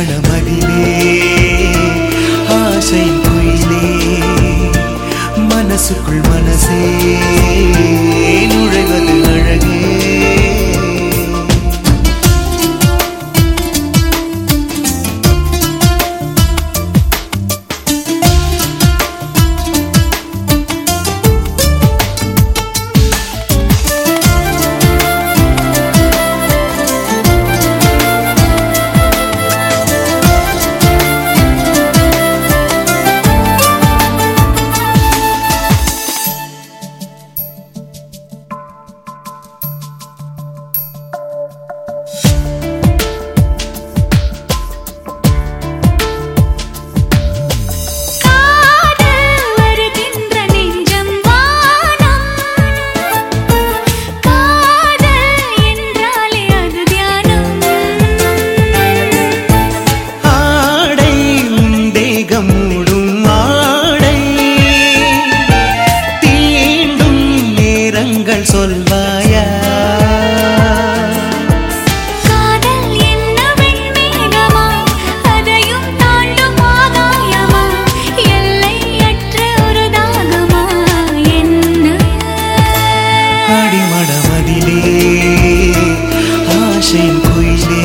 ஆழமதிலே ஆசை குயிலே மனசுக்குள் மனசே. அடிமடமதிலே ஆசையின் குயிலே.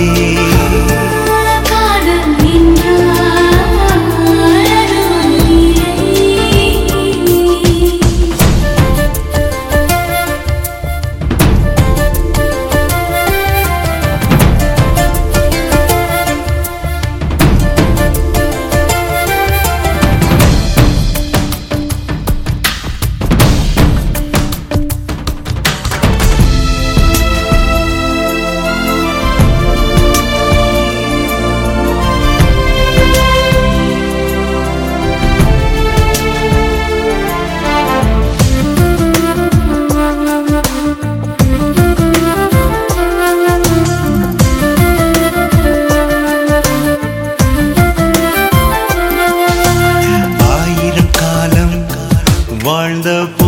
the